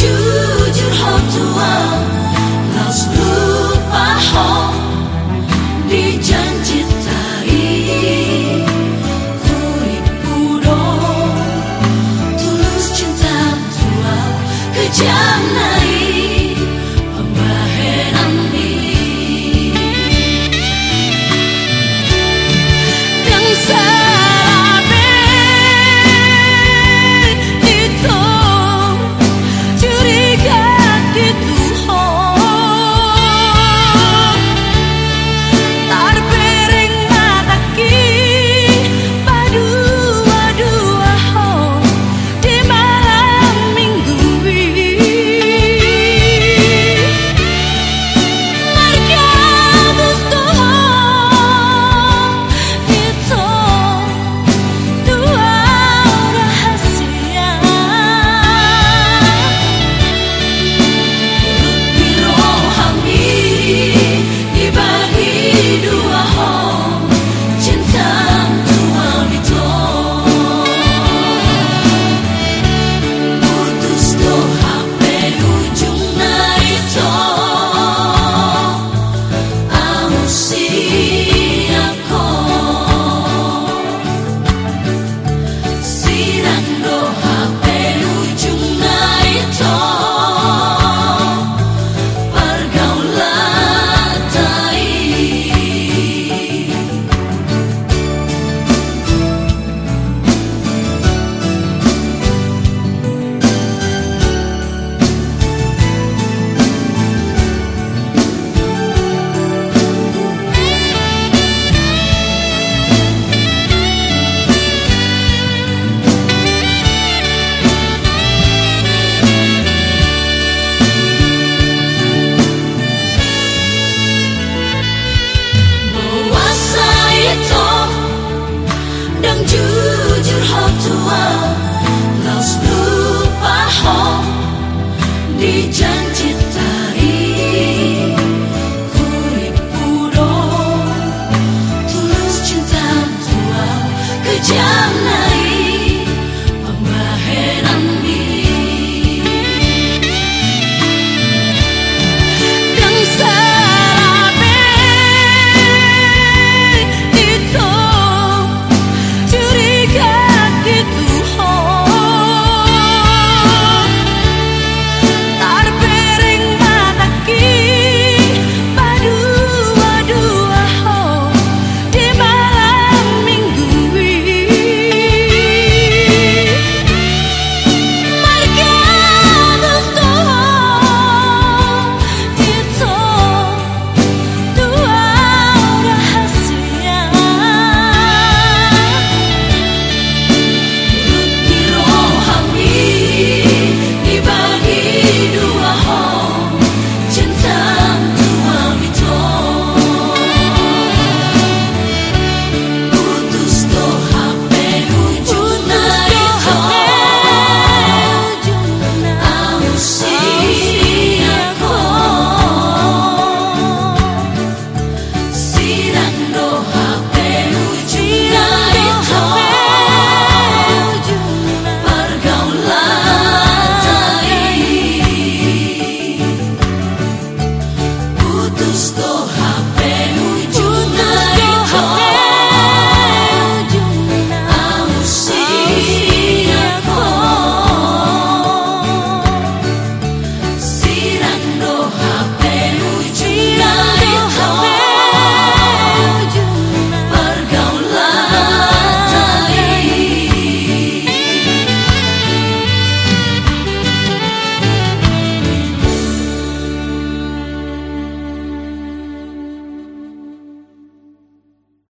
jujur hot tua blue.